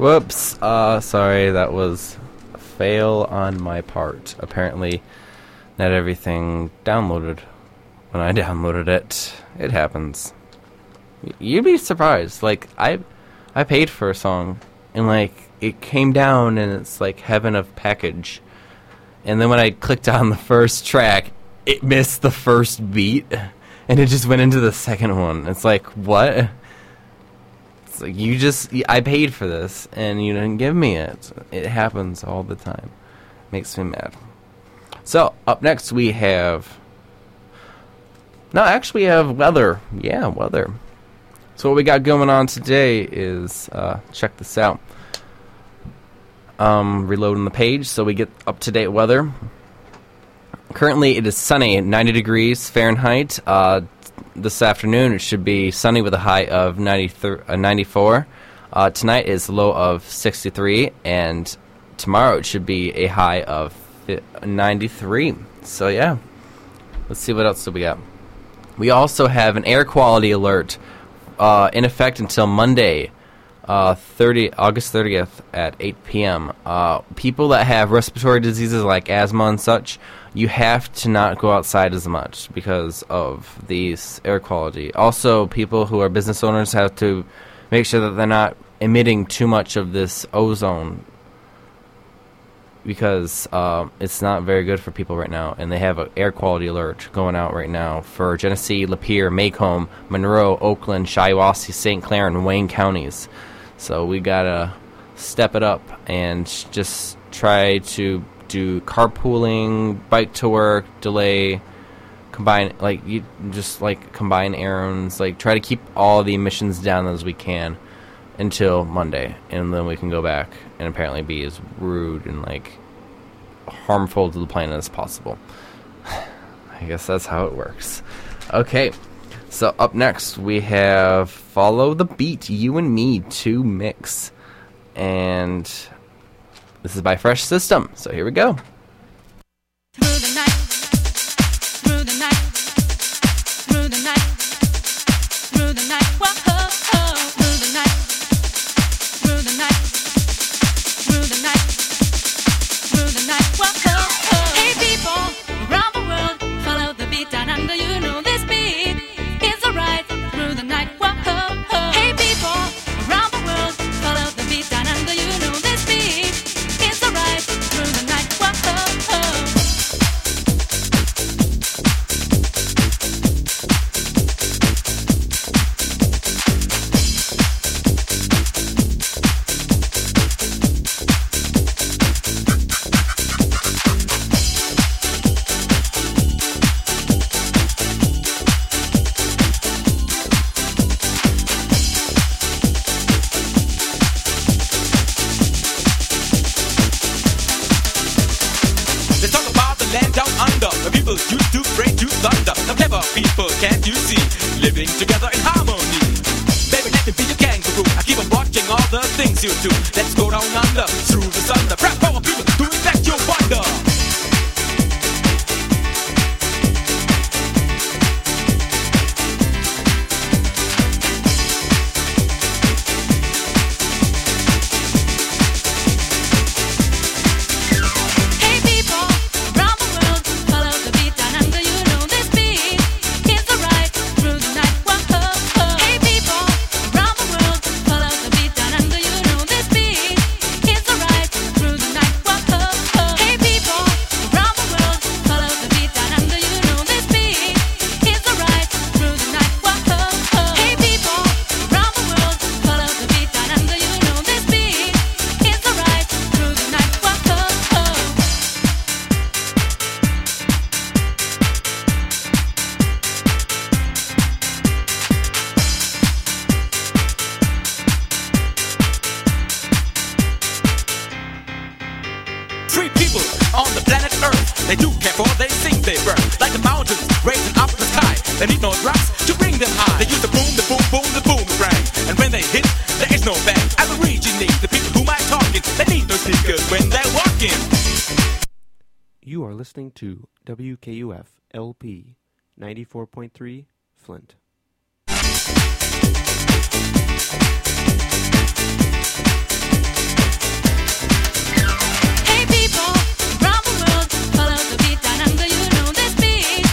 Whoops. Uh, sorry, that was a fail on my part. Apparently, not everything downloaded when I downloaded it. It happens. You'd be surprised. Like I, I paid for a song, and like it came down, and it's like heaven of package. And then when I clicked on the first track, it missed the first beat, and it just went into the second one. It's like what? Like you just I paid for this and you didn't give me it. It happens all the time. Makes me mad. So up next we have. No, actually we have weather. Yeah, weather. So what we got going on today is uh, check this out. Um, reloading the page so we get up to date weather. Currently it is sunny, 90 degrees Fahrenheit. Uh, this afternoon it should be sunny with a high of 93, uh, 94. Uh, tonight is low of 63, and tomorrow it should be a high of 93. So yeah, let's see what else do we got. We also have an air quality alert uh, in effect until Monday, uh, 30 August 30th at 8 p.m. Uh, people that have respiratory diseases like asthma and such, you have to not go outside as much because of these air quality. Also, people who are business owners have to make sure that they're not emitting too much of this ozone because uh, it's not very good for people right now, and they have an air quality alert going out right now for Genesee, Lapeer, Macomb, Monroe, Oakland, Shiawassee, St. Clair, and Wayne counties. So we gotta step it up and just try to do carpooling, bike to work, delay, combine like you just like combine errands, like try to keep all the emissions down as we can until Monday, and then we can go back and apparently be as rude and like harmful to the planet as possible. I guess that's how it works. Okay, so up next we have Follow the Beat, You and Me to Mix. And this is by Fresh System. So here we go. they sink, they burn. Like the mountains raising up the sky. They need no drugs to bring them high. They use the boom, the boom, boom, the boom right? And when they hit, there is no bang. I will read you the people who might talking. They need no speakers when they're walking. You are listening to WKUF LP 94.3 Flint. Hey people world, follow the beat and under you know this beat.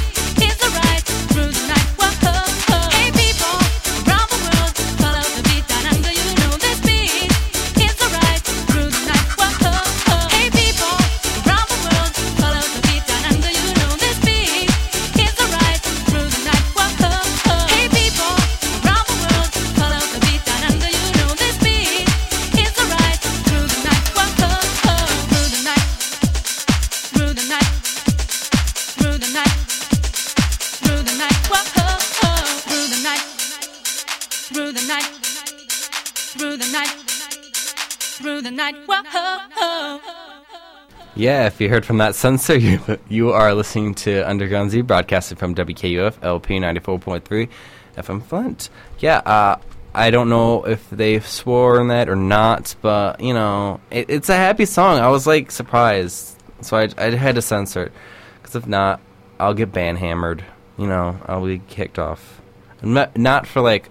Night. Whoa. Yeah, if you heard from that censor, you, you are listening to Underground Z broadcasted from WKUF LP 94.3 FM Flint. Yeah, uh, I don't know if they swore in that or not, but, you know, it, it's a happy song. I was, like, surprised. So I, I had to censor it. Because if not, I'll get ban hammered. You know, I'll be kicked off. Not, not for, like,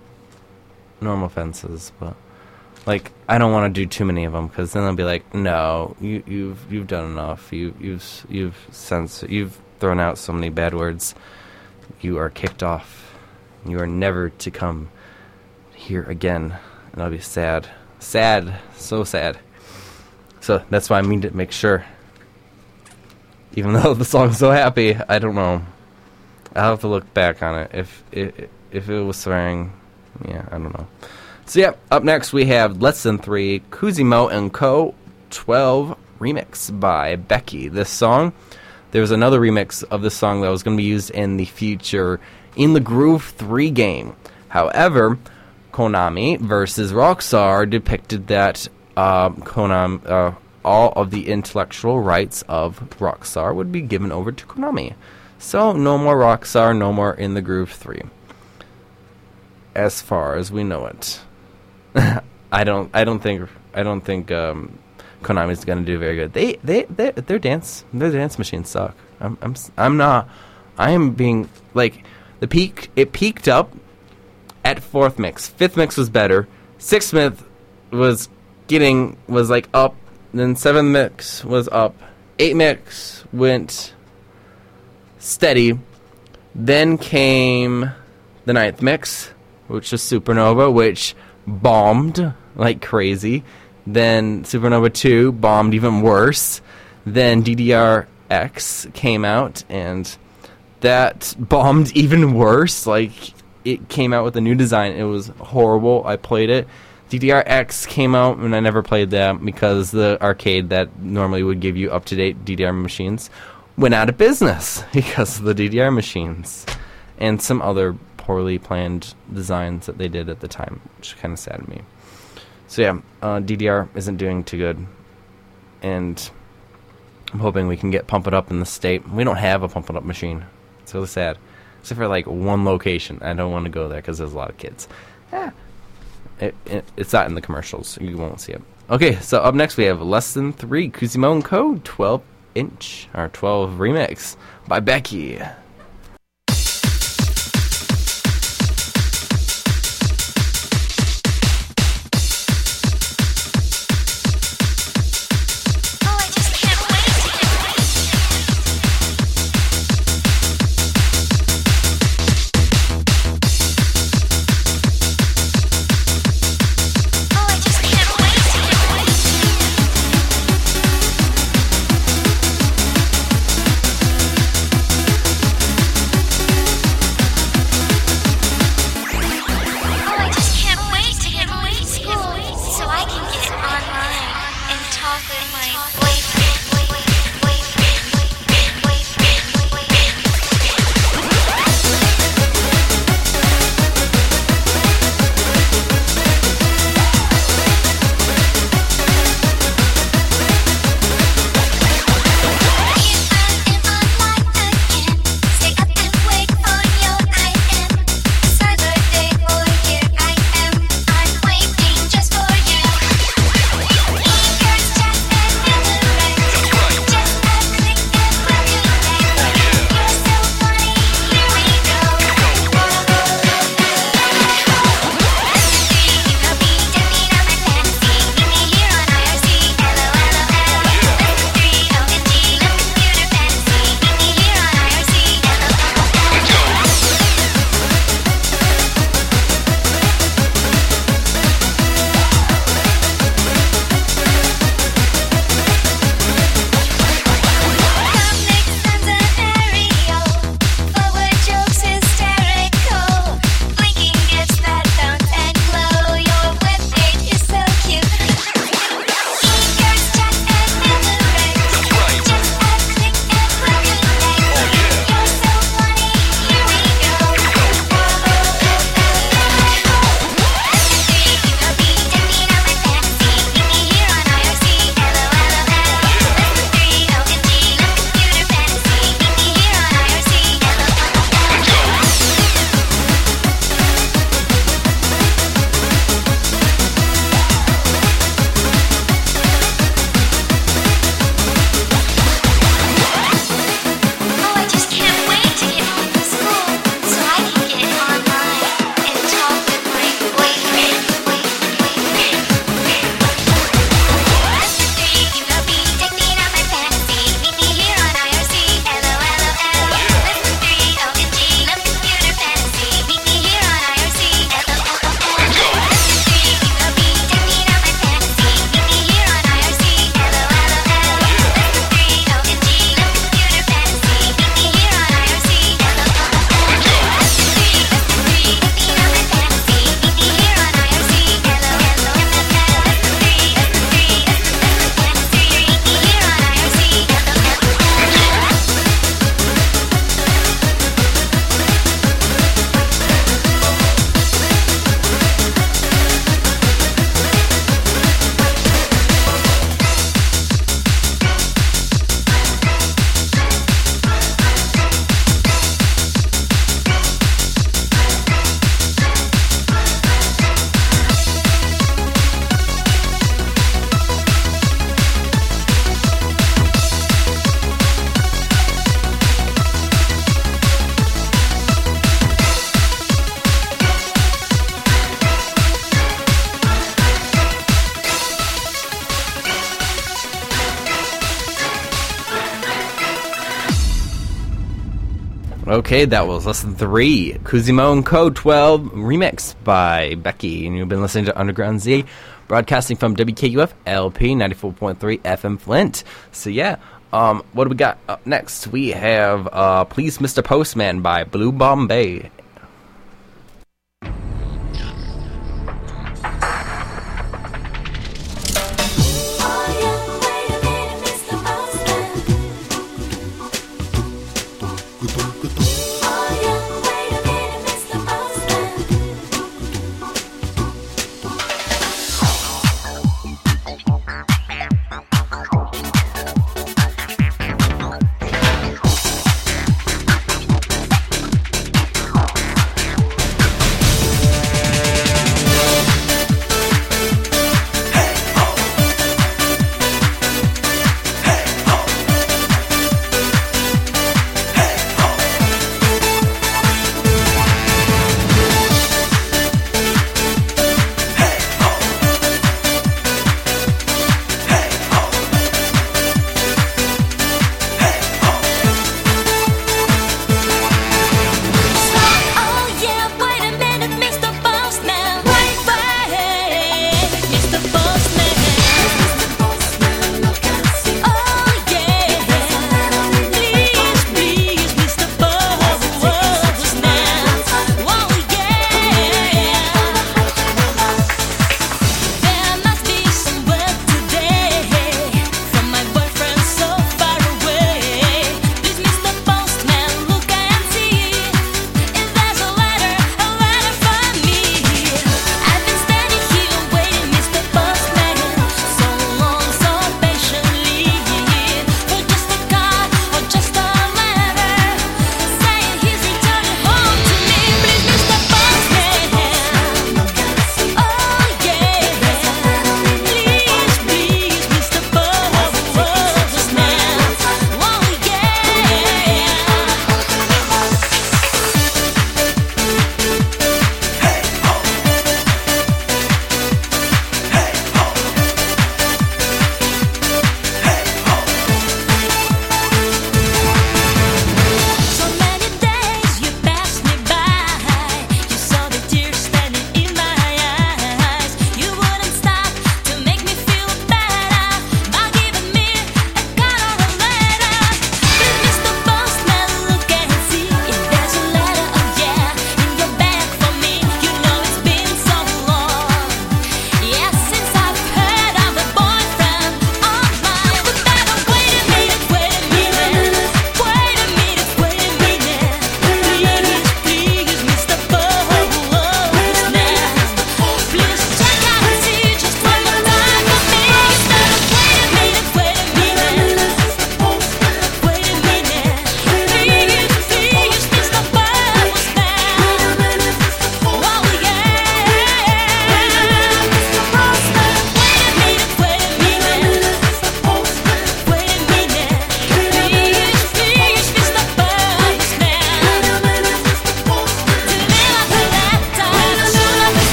normal offenses, but like I don't want to do too many of them because then they'll be like, no, you, you've you've done enough. You you've you've sens- you've thrown out so many bad words. You are kicked off. You are never to come here again, and I'll be sad, sad, so sad. So that's why I mean to make sure. Even though the song's so happy, I don't know. I'll have to look back on it. If if if it was swearing, yeah, I don't know. So yeah, up next we have Less Than Three, Kuzimo and Co. 12 remix by Becky. This song, there was another remix of this song that was going to be used in the future In the Groove 3 game. However, Konami versus Roxor depicted that uh, Konami, uh, all of the intellectual rights of Roxor would be given over to Konami. So no more Roxor, no more In the Groove 3 as far as we know it. I don't. I don't think. I don't think um, Konami's going to do very good. They. They. they their dance. Their dance machines suck. I'm. I'm. I'm not. I am being like the peak. It peaked up at fourth mix. Fifth mix was better. Sixth mix was getting was like up. Then seventh mix was up. Eight mix went steady. Then came the ninth mix, which was Supernova, which bombed like crazy. Then Supernova 2 bombed even worse. Then DDRX came out and that bombed even worse. Like it came out with a new design. It was horrible. I played it. DDRX came out and I never played that because the arcade that normally would give you up to date DDR machines went out of business because of the DDR machines and some other poorly planned designs that they did at the time, which kind of saddened me. So yeah, uh, DDR isn't doing too good, and I'm hoping we can get Pump It Up in the state. We don't have a Pump It Up machine. It's really sad, except for like one location. I don't want to go there because there's a lot of kids. Yeah, it, it, it's not in the commercials. You won't see it. Okay, so up next we have Less Than Three, Kuzimo and Co. 12 inch or 12 remix by Becky. Okay, that was Less Than Three. Kuzimo and Code 12 remix by Becky. And you've been listening to Underground Z, broadcasting from WKUF LP 94.3 FM Flint. So, yeah, um, what do we got up next? We have uh, Please Mr. Postman by Blue Bombay.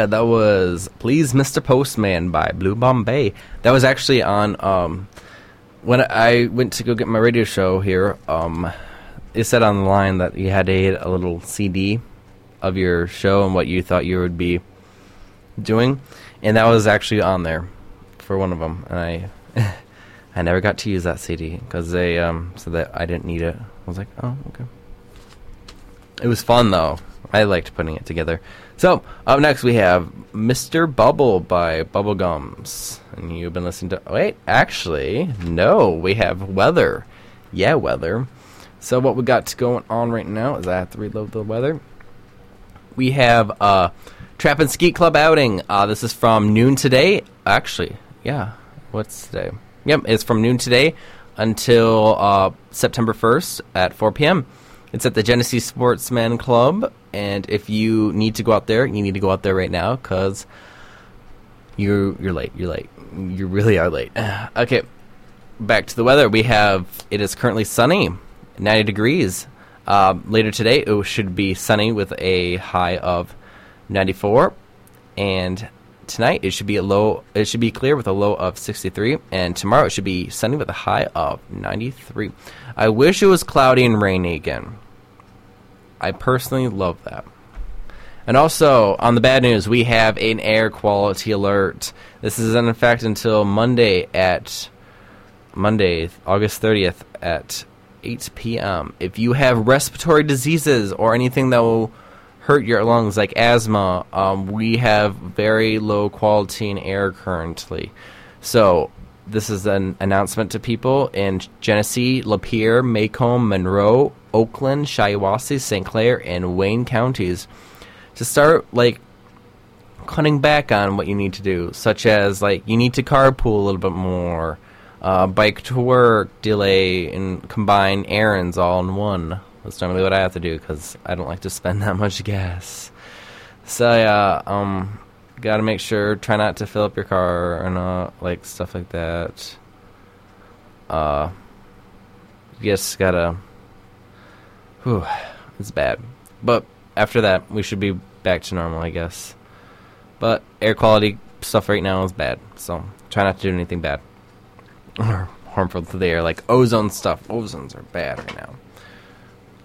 Yeah, that was "Please, Mr. Postman" by Blue Bombay. That was actually on um, when I went to go get my radio show here. Um, it said on the line that you had a, a little CD of your show and what you thought you would be doing, and that was actually on there for one of them. And I, I never got to use that CD because they um, said that I didn't need it. I was like, oh okay. It was fun though. I liked putting it together. So up next we have Mr. Bubble by Bubblegums, and you've been listening to. Wait, actually, no, we have Weather. Yeah, Weather. So what we got going on right now is I have to reload the weather. We have uh, Trap and Skeet Club outing. Uh, this is from noon today. Actually, yeah. What's today? Yep, it's from noon today until uh, September 1st at 4 p.m. It's at the Genesee Sportsman Club, and if you need to go out there, you need to go out there right now because you're you're late. You're late. You really are late. okay, back to the weather. We have it is currently sunny, 90 degrees. Uh, later today, it should be sunny with a high of 94, and tonight it should be a low. It should be clear with a low of 63, and tomorrow it should be sunny with a high of 93. I wish it was cloudy and rainy again. I personally love that. And also, on the bad news, we have an air quality alert. This is in effect until Monday at Monday, August 30th at 8 p.m. If you have respiratory diseases or anything that will hurt your lungs, like asthma, um, we have very low quality in air currently. So, this is an announcement to people in Genesee, Lapeer, Macomb, Monroe, Oakland, Shiawassee, St. Clair, and Wayne counties to start like cutting back on what you need to do, such as like you need to carpool a little bit more, uh, bike to work, delay, and combine errands all in one. That's normally what I have to do because I don't like to spend that much gas. So yeah, um, gotta make sure try not to fill up your car and uh, like stuff like that. Uh, you just gotta. Whew, it's bad, but after that we should be back to normal, I guess. But air quality stuff right now is bad, so try not to do anything bad or harmful to the air, like ozone stuff. Ozones are bad right now.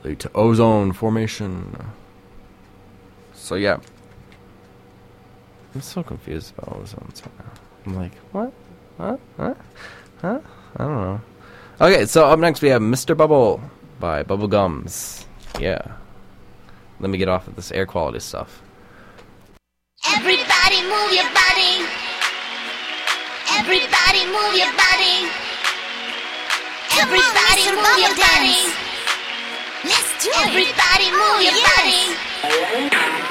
Lead to ozone formation. So yeah, I'm so confused about ozones right now. I'm like, what? What? Huh? Huh? I don't know. Okay, so up next we have Mr. Bubble by Bubble Gums. Yeah. Let me get off of this air quality stuff. Everybody move your body. Everybody move your body. Everybody move your body. Let's do it. Everybody move your oh, body.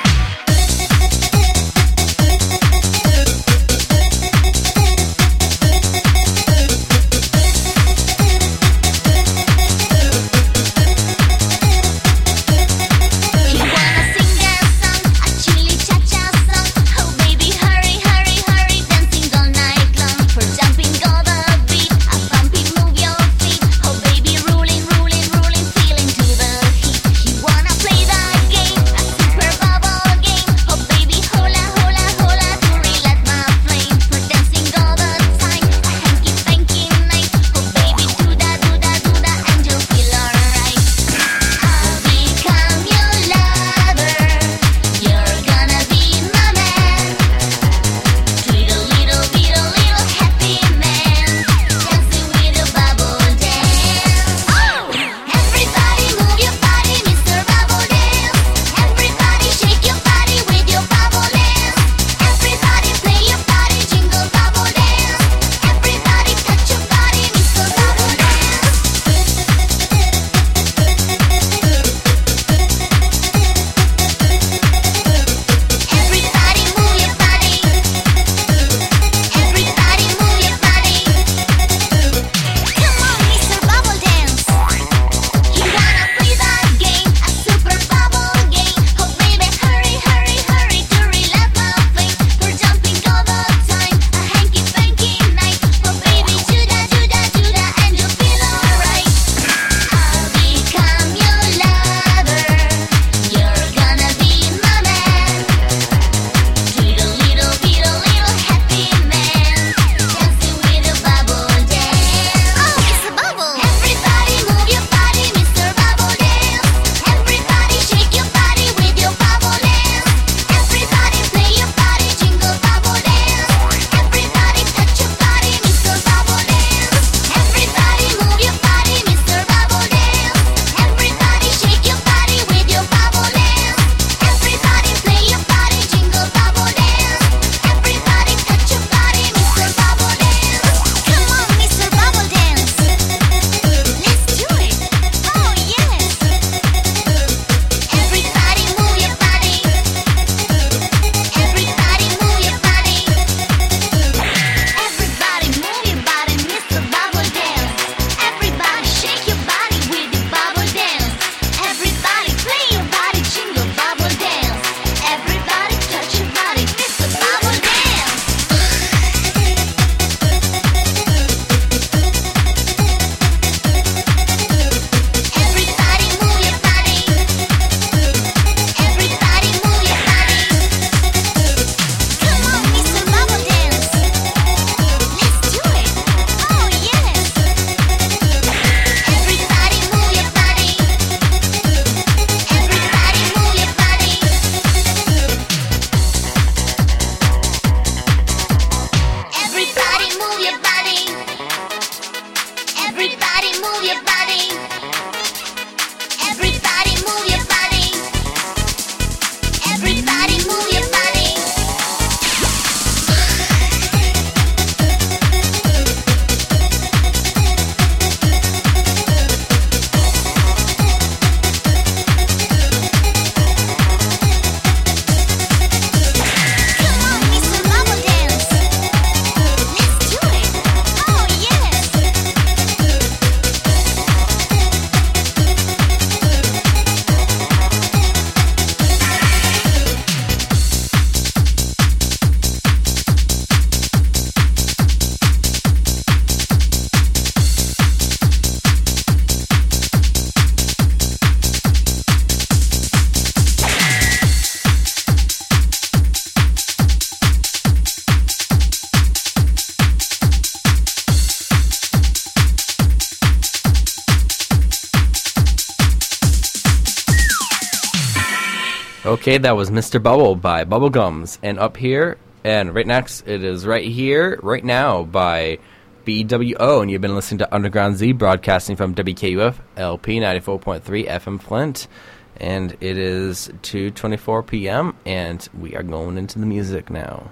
Okay, that was Mr. Bubble by Bubblegums. And up here, and right next, it is Right Here, Right Now by BWO. And you've been listening to Underground Z broadcasting from WKUF LP 94.3 FM Flint. And it is 2.24 p.m. And we are going into the music now.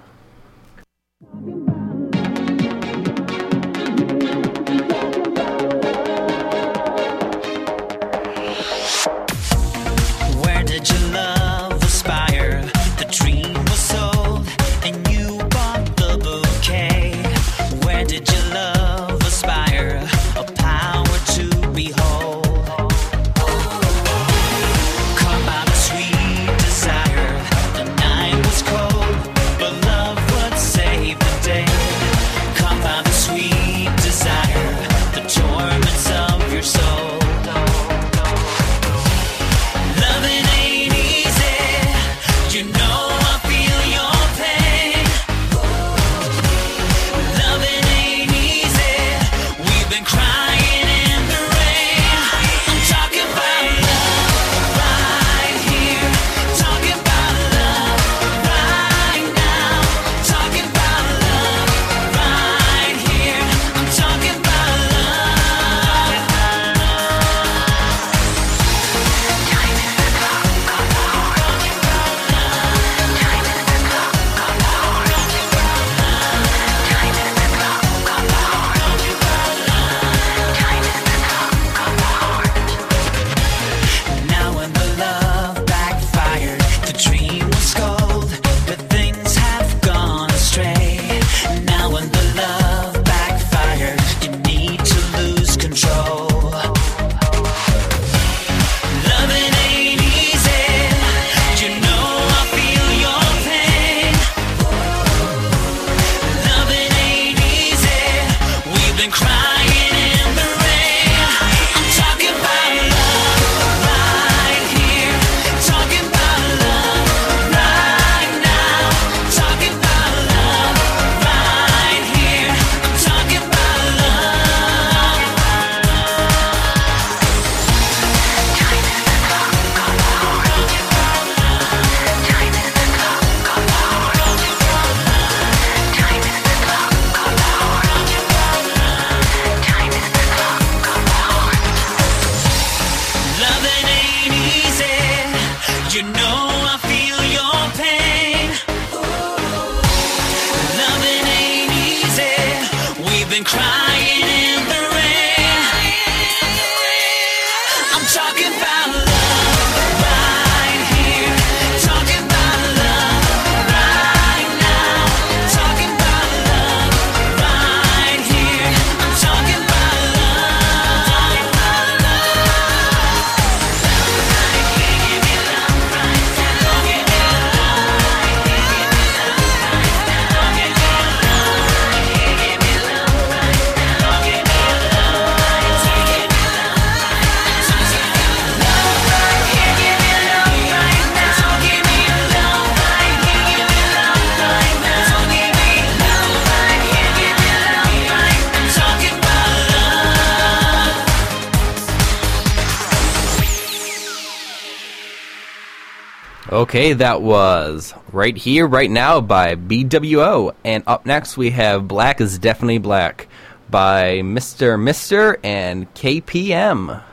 Okay, that was Right Here, Right Now by BWO. And up next we have Black is Definitely Black by Mr. Mister and KPM.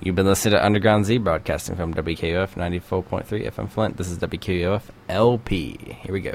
You've been listening to Underground Z broadcasting from WKUF 94.3 FM Flint. This is WKUF LP. Here we go.